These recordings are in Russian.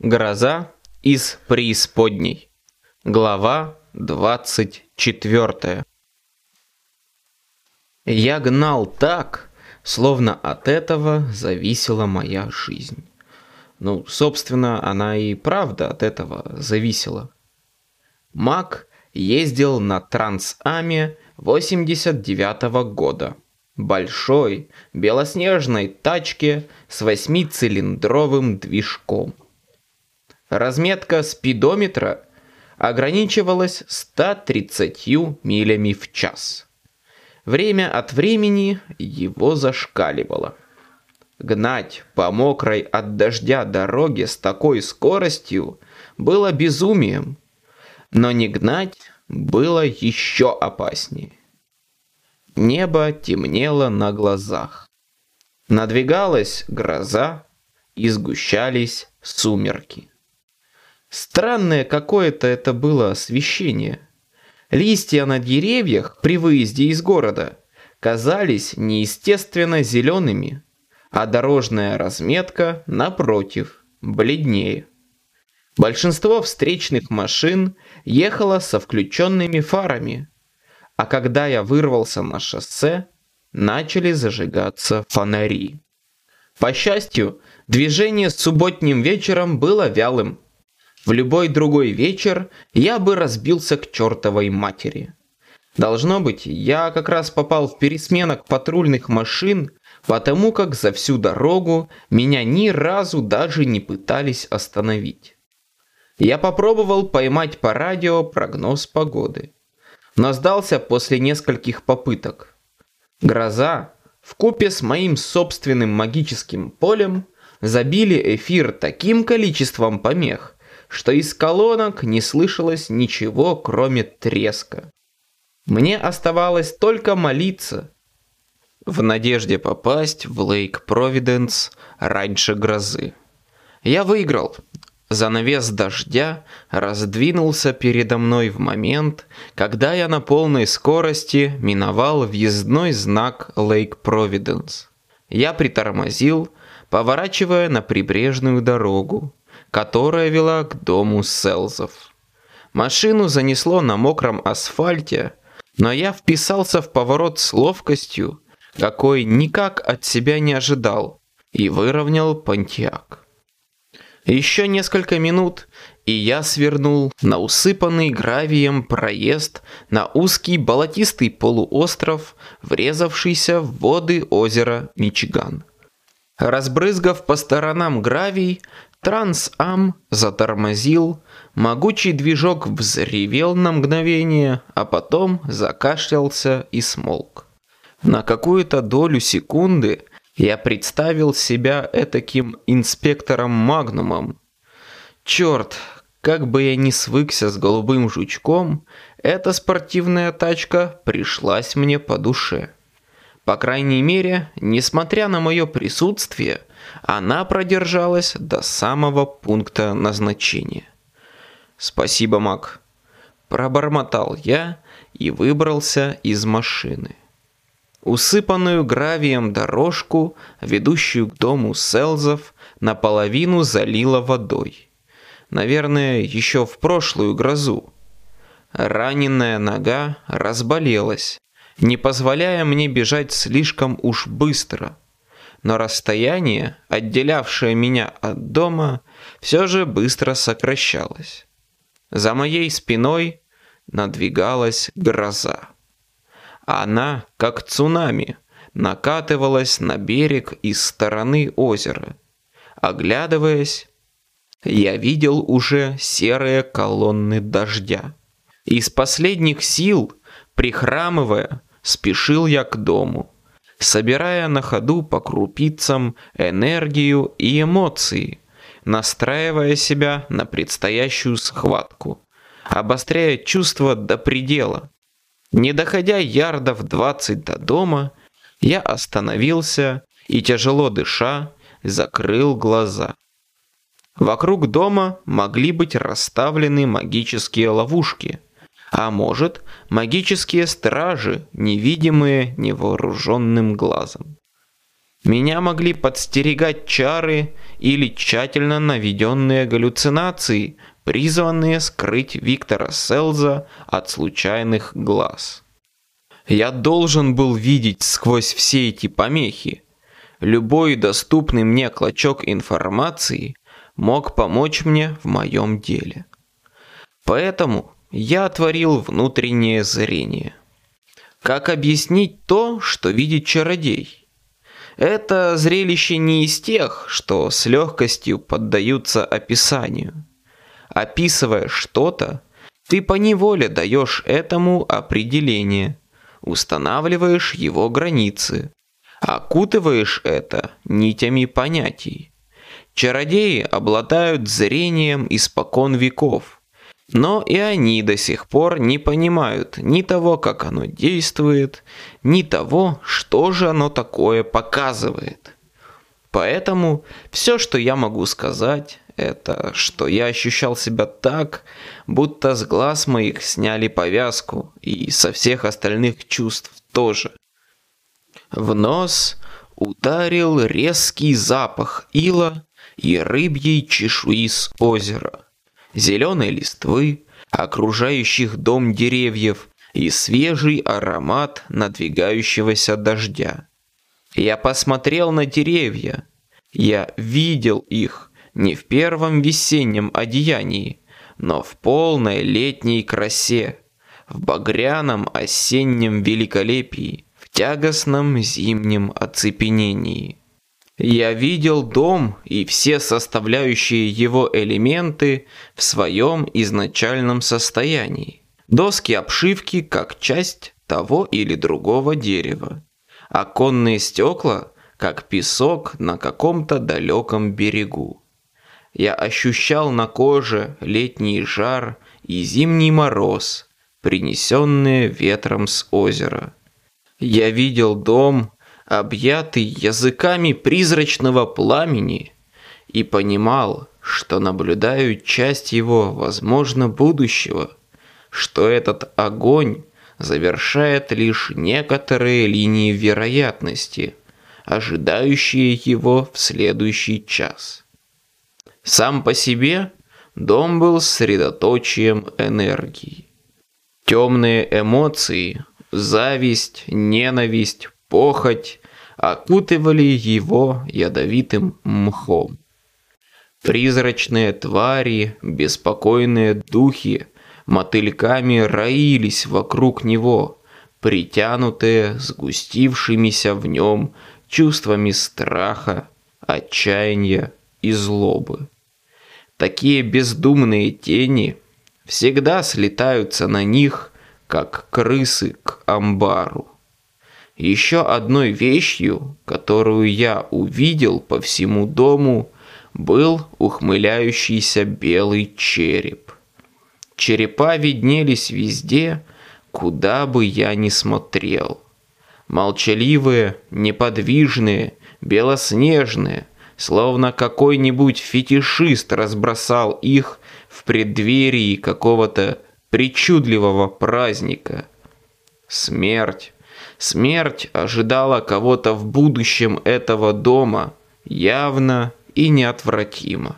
Гроза из преисподней. Глава 24. Я гнал так, словно от этого зависела моя жизнь. Ну, собственно, она и правда от этого зависела. Мак ездил на Трансаме 89 -го года. Большой, белоснежной тачке с восьмицилиндровым движком. Разметка спидометра ограничивалась 130 милями в час. Время от времени его зашкаливало. Гнать по мокрой от дождя дороге с такой скоростью было безумием, но не гнать было еще опаснее. Небо темнело на глазах. Надвигалась гроза и сгущались сумерки. Странное какое-то это было освещение. Листья на деревьях при выезде из города казались неестественно зелеными, а дорожная разметка, напротив, бледнее. Большинство встречных машин ехало со включенными фарами, а когда я вырвался на шоссе, начали зажигаться фонари. По счастью, движение с субботним вечером было вялым. В любой другой вечер я бы разбился к чертовой матери. Должно быть, я как раз попал в пересменок патрульных машин, потому как за всю дорогу меня ни разу даже не пытались остановить. Я попробовал поймать по радио прогноз погоды, но сдался после нескольких попыток. Гроза, в купе с моим собственным магическим полем, забили эфир таким количеством помех, что из колонок не слышалось ничего, кроме треска. Мне оставалось только молиться, в надежде попасть в Лейк Провиденс раньше грозы. Я выиграл, Занавес дождя раздвинулся передо мной в момент, когда я на полной скорости миновал въездной знак Лейк Провиденс. Я притормозил, поворачивая на прибрежную дорогу, которая вела к дому Селзов. Машину занесло на мокром асфальте, но я вписался в поворот с ловкостью, какой никак от себя не ожидал, и выровнял Понтиак. Еще несколько минут, и я свернул на усыпанный гравием проезд на узкий болотистый полуостров, врезавшийся в воды озера Мичиган. Разбрызгав по сторонам гравий, Трансам затормозил, могучий движок взревел на мгновение, а потом закашлялся и смолк. На какую-то долю секунды я представил себя этаким инспектором Магнумом. Черт, как бы я ни свыкся с голубым жучком, эта спортивная тачка пришлась мне по душе. По крайней мере, несмотря на мое присутствие, она продержалась до самого пункта назначения. «Спасибо, Мак», – пробормотал я и выбрался из машины. Усыпанную гравием дорожку, ведущую к дому Селзов, наполовину залило водой. Наверное, еще в прошлую грозу. Раненая нога разболелась, не позволяя мне бежать слишком уж быстро. Но расстояние, отделявшее меня от дома, все же быстро сокращалось. За моей спиной надвигалась гроза. Она, как цунами, накатывалась на берег из стороны озера. Оглядываясь, я видел уже серые колонны дождя. Из последних сил, прихрамывая, спешил я к дому, собирая на ходу по крупицам энергию и эмоции, настраивая себя на предстоящую схватку, обостряя чувства до предела, не доходя ярдов двадцать до дома, я остановился и, тяжело дыша, закрыл глаза. Вокруг дома могли быть расставлены магические ловушки, а может, магические стражи, невидимые невооруженным глазом. Меня могли подстерегать чары или тщательно наведенные галлюцинации, призванные скрыть Виктора Селза от случайных глаз. Я должен был видеть сквозь все эти помехи. Любой доступный мне клочок информации мог помочь мне в моем деле. Поэтому я отворил внутреннее зрение. Как объяснить то, что видит чародей? Это зрелище не из тех, что с легкостью поддаются описанию. Описывая что-то, ты поневоле даешь этому определение, устанавливаешь его границы, окутываешь это нитями понятий. Чародеи обладают зрением испокон веков, но и они до сих пор не понимают ни того, как оно действует, ни того, что же оно такое показывает. Поэтому все, что я могу сказать, это что я ощущал себя так, будто с глаз моих сняли повязку и со всех остальных чувств тоже. В нос ударил резкий запах ила и рыбьей чешуи с озера, зеленой листвы, окружающих дом деревьев и свежий аромат надвигающегося дождя. Я посмотрел на деревья. Я видел их не в первом весеннем одеянии, но в полной летней красе, в багряном осеннем великолепии, в тягостном зимнем оцепенении. Я видел дом и все составляющие его элементы в своем изначальном состоянии. Доски обшивки как часть того или другого дерева. Оконные стекла как песок на каком-то далеком берегу. Я ощущал на коже летний жар и зимний мороз, принесенные ветром с озера. Я видел дом, объятый языками призрачного пламени, и понимал, что наблюдаю часть его, возможно, будущего, что этот огонь завершает лишь некоторые линии вероятности, ожидающие его в следующий час. Сам по себе дом был средоточием энергии. Темные эмоции, зависть, ненависть, похоть окутывали его ядовитым мхом. Призрачные твари, беспокойные духи мотыльками роились вокруг него, притянутые сгустившимися в нем чувствами страха, отчаяния и злобы. Такие бездумные тени всегда слетаются на них, как крысы к амбару. Еще одной вещью, которую я увидел по всему дому, был ухмыляющийся белый череп. Черепа виднелись везде, куда бы я ни смотрел. Молчаливые, неподвижные, белоснежные, словно какой-нибудь фетишист разбросал их в преддверии какого-то причудливого праздника. Смерть Смерть ожидала кого-то в будущем этого дома, явно и неотвратимо.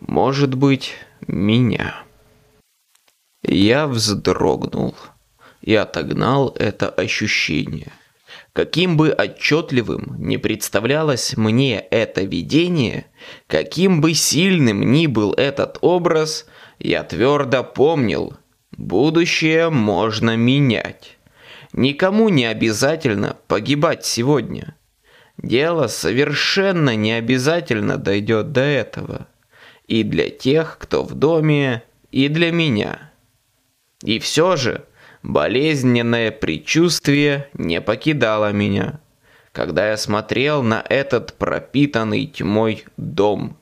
Может быть, меня. Я вздрогнул и отогнал это ощущение. Каким бы отчетливым не представлялось мне это видение, каким бы сильным ни был этот образ, я твердо помнил, будущее можно менять. Никому не обязательно погибать сегодня. Дело совершенно не обязательно дойдет до этого. И для тех, кто в доме, и для меня. И все же болезненное предчувствие не покидало меня, когда я смотрел на этот пропитанный тьмой дом.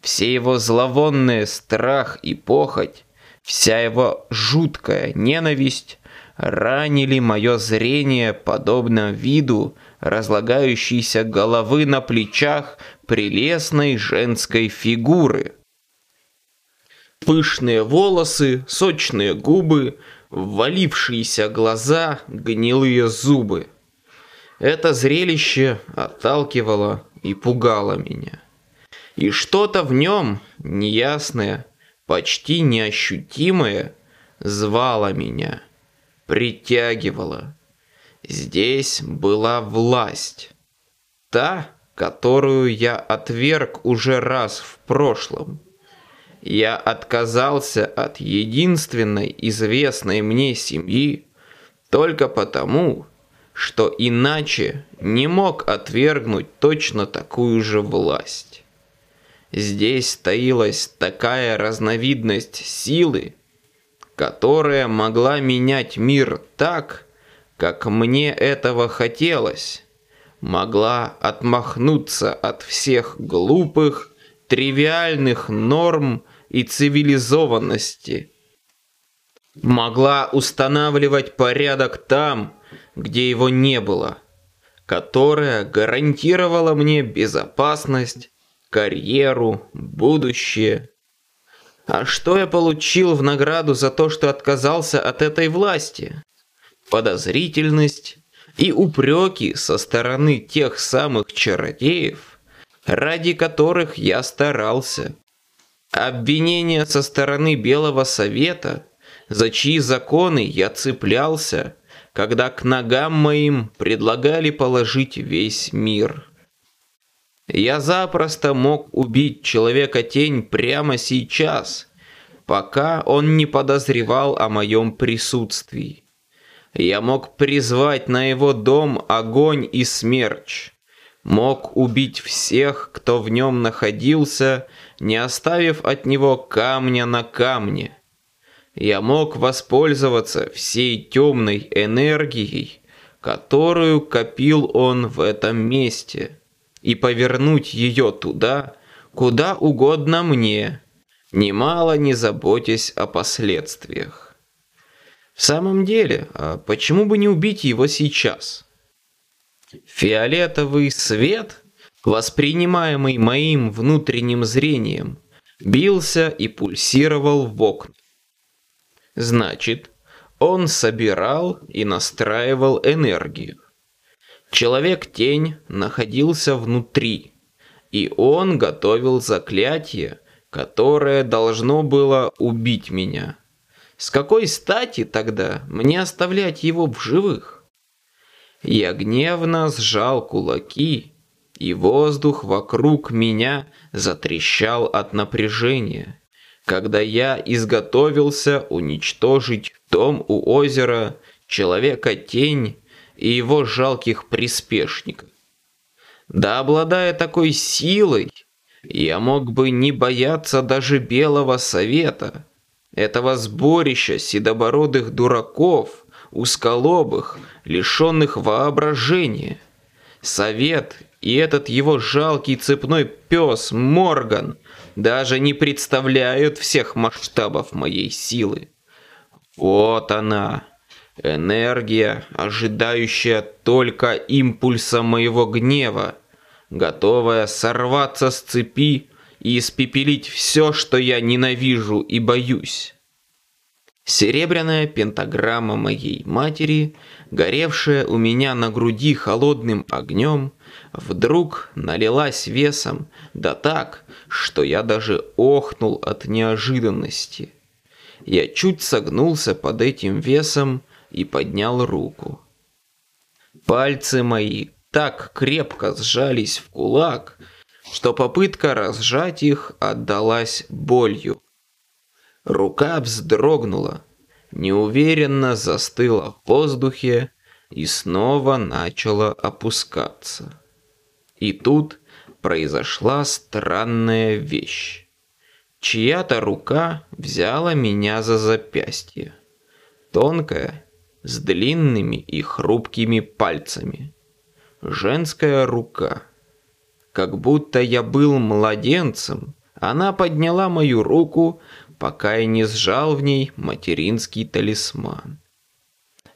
Все его зловонные страх и похоть, вся его жуткая ненависть ранили мое зрение подобно виду разлагающейся головы на плечах прелестной женской фигуры. Пышные волосы, сочные губы, ввалившиеся глаза, гнилые зубы. Это зрелище отталкивало и пугало меня. И что-то в нем неясное, почти неощутимое, звало меня, притягивало. Здесь была власть. Та, которую я отверг уже раз в прошлом. Я отказался от единственной известной мне семьи только потому, что иначе не мог отвергнуть точно такую же власть. Здесь таилась такая разновидность силы, которая могла менять мир так, как мне этого хотелось, могла отмахнуться от всех глупых, тривиальных норм и цивилизованности, могла устанавливать порядок там, где его не было, которая гарантировала мне безопасность, карьеру, будущее. А что я получил в награду за то, что отказался от этой власти? Подозрительность и упреки со стороны тех самых чародеев, ради которых я старался. Обвинения со стороны Белого Совета, за чьи законы я цеплялся, когда к ногам моим предлагали положить весь мир. Я запросто мог убить человека-тень прямо сейчас, пока он не подозревал о моем присутствии. Я мог призвать на его дом огонь и смерч. Мог убить всех, кто в нем находился, не оставив от него камня на камне. Я мог воспользоваться всей темной энергией, которую копил он в этом месте, и повернуть ее туда, куда угодно мне, немало не заботясь о последствиях. В самом деле, а почему бы не убить его сейчас? Фиолетовый свет, воспринимаемый моим внутренним зрением, бился и пульсировал в окна. Значит, он собирал и настраивал энергию. Человек-тень находился внутри, и он готовил заклятие, которое должно было убить меня. С какой стати тогда мне оставлять его в живых? Я гневно сжал кулаки, и воздух вокруг меня затрещал от напряжения когда я изготовился уничтожить дом у озера Человека-тень и его жалких приспешников. Да обладая такой силой, я мог бы не бояться даже Белого Совета, этого сборища седобородых дураков, узколобых, лишенных воображения. Совет и этот его жалкий цепной пес Морган даже не представляют всех масштабов моей силы. Вот она, энергия, ожидающая только импульса моего гнева, готовая сорваться с цепи и испепелить все, что я ненавижу и боюсь. Серебряная пентаграмма моей матери, горевшая у меня на груди холодным огнем, вдруг налилась весом, да так, что я даже охнул от неожиданности. Я чуть согнулся под этим весом и поднял руку. Пальцы мои так крепко сжались в кулак, что попытка разжать их отдалась болью. Рука вздрогнула, неуверенно застыла в воздухе и снова начала опускаться. И тут произошла странная вещь. Чья-то рука взяла меня за запястье. Тонкая, с длинными и хрупкими пальцами. Женская рука. Как будто я был младенцем, она подняла мою руку, пока я не сжал в ней материнский талисман.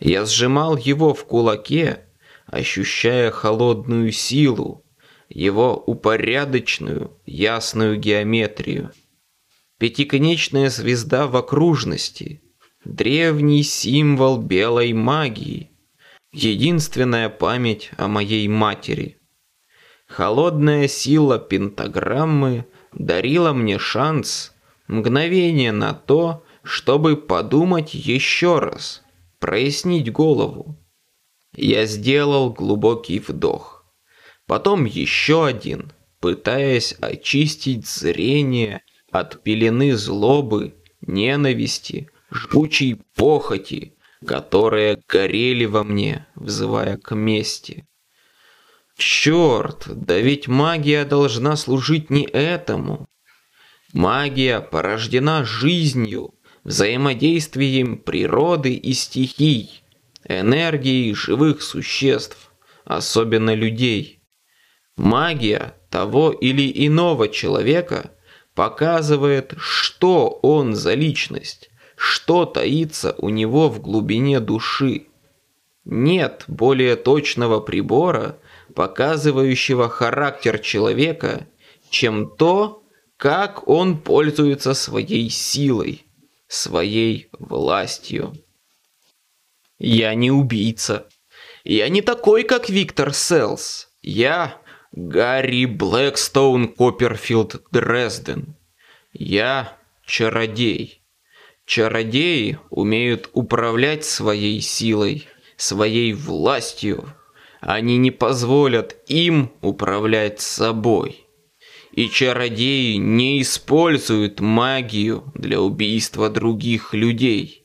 Я сжимал его в кулаке, ощущая холодную силу, его упорядоченную, ясную геометрию. Пятиконечная звезда в окружности, древний символ белой магии. единственная память о моей матери. Холодная сила пентаграммы дарила мне шанс, мгновение на то, чтобы подумать еще раз, прояснить голову. Я сделал глубокий вдох. Потом еще один, пытаясь очистить зрение от пелены злобы, ненависти, жгучей похоти, которые горели во мне, взывая к мести. Черт, да ведь магия должна служить не этому. Магия порождена жизнью, взаимодействием природы и стихий, энергией живых существ, особенно людей. Магия того или иного человека показывает, что он за личность, что таится у него в глубине души. Нет более точного прибора, показывающего характер человека, чем то, как он пользуется своей силой, своей властью. Я не убийца. Я не такой, как Виктор Селс. Я Гарри Блэкстоун Копперфилд Дрезден. Я чародей. Чародеи умеют управлять своей силой, своей властью. Они не позволят им управлять собой. И чародеи не используют магию для убийства других людей.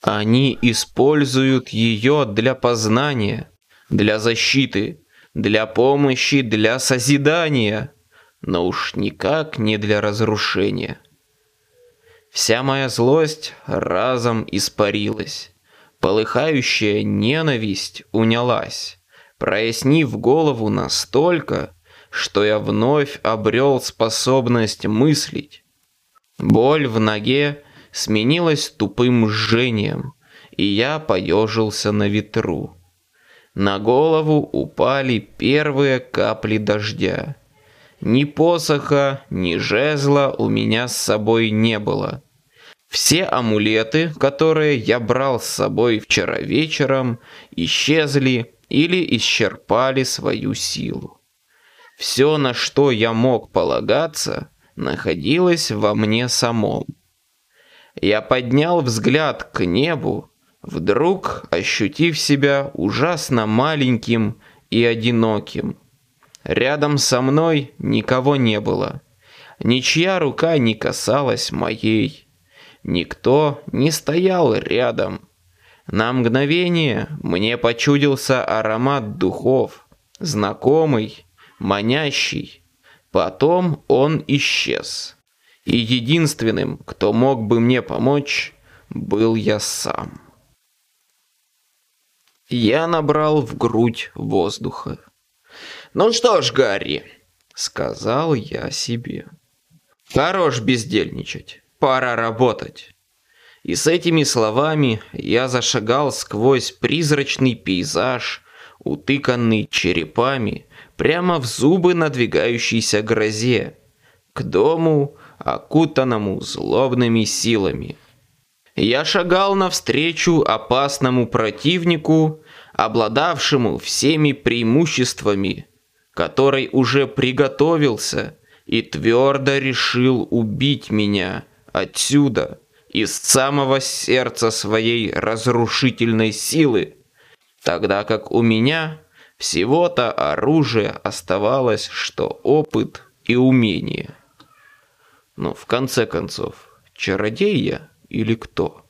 Они используют ее для познания, для защиты, для помощи, для созидания, но уж никак не для разрушения. Вся моя злость разом испарилась. Полыхающая ненависть унялась, прояснив голову настолько, что я вновь обрел способность мыслить. Боль в ноге сменилась тупым жжением, и я поежился на ветру. На голову упали первые капли дождя. Ни посоха, ни жезла у меня с собой не было. Все амулеты, которые я брал с собой вчера вечером, исчезли или исчерпали свою силу. Все, на что я мог полагаться, находилось во мне самом. Я поднял взгляд к небу вдруг ощутив себя ужасно маленьким и одиноким. Рядом со мной никого не было. Ничья рука не касалась моей. Никто не стоял рядом. На мгновение мне почудился аромат духов, знакомый, манящий. Потом он исчез. И единственным, кто мог бы мне помочь, был я сам. Я набрал в грудь воздуха. «Ну что ж, Гарри», — сказал я себе, — «хорош бездельничать, пора работать». И с этими словами я зашагал сквозь призрачный пейзаж, утыканный черепами, прямо в зубы надвигающейся грозе, к дому, окутанному злобными силами. Я шагал навстречу опасному противнику, обладавшему всеми преимуществами, который уже приготовился и твердо решил убить меня отсюда, из самого сердца своей разрушительной силы, тогда как у меня всего-то оружие оставалось, что опыт и умение. Но в конце концов, чародей я или кто?